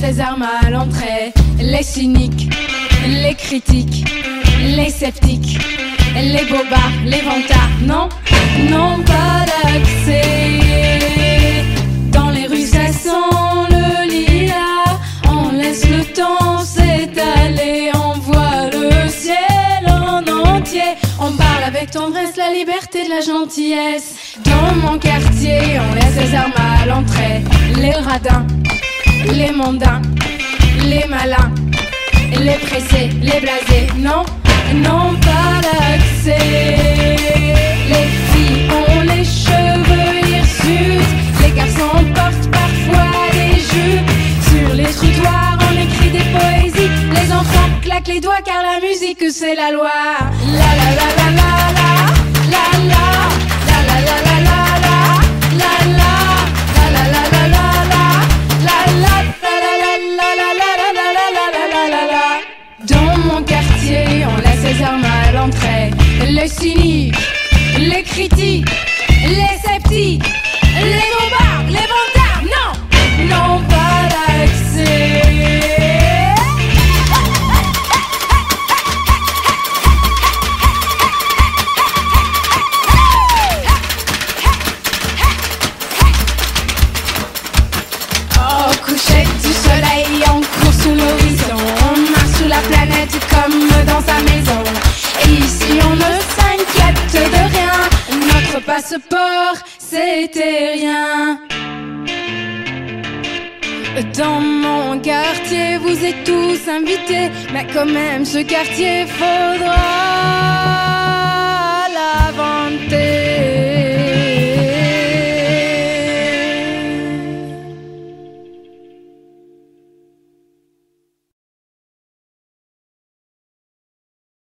ses armes à l'entrée. Les cyniques, les critiques, les sceptiques, les bobards, les vantards, non, non pas d'accès. Dans les rues, ça sent le lilas. On laisse le temps s'étaler, on voit le ciel en entier. On parle avec tendresse la liberté de la gentillesse. Dans mon quartier, on laisse les armes à l'entrée. Les radins, les mondains, les malins, les pressés, les blasés. Non, non, pas d'accès. Les filles ont les cheveux hirsutes. Les garçons portent parfois des jupes. Sur les trottoirs, on écrit des poésies. Les enfants claquent les doigts car la musique c'est la loi. La la la la la dans mon quartier, on laisse les armes à l'entrée. Les cyniques, les critiques, les sceptiques, les la planète comme dans sa maison. Ici on ne s'inquiète de rien, notre passeport c'était rien. Dans mon quartier, vous êtes tous invités, mais quand même ce quartier faudra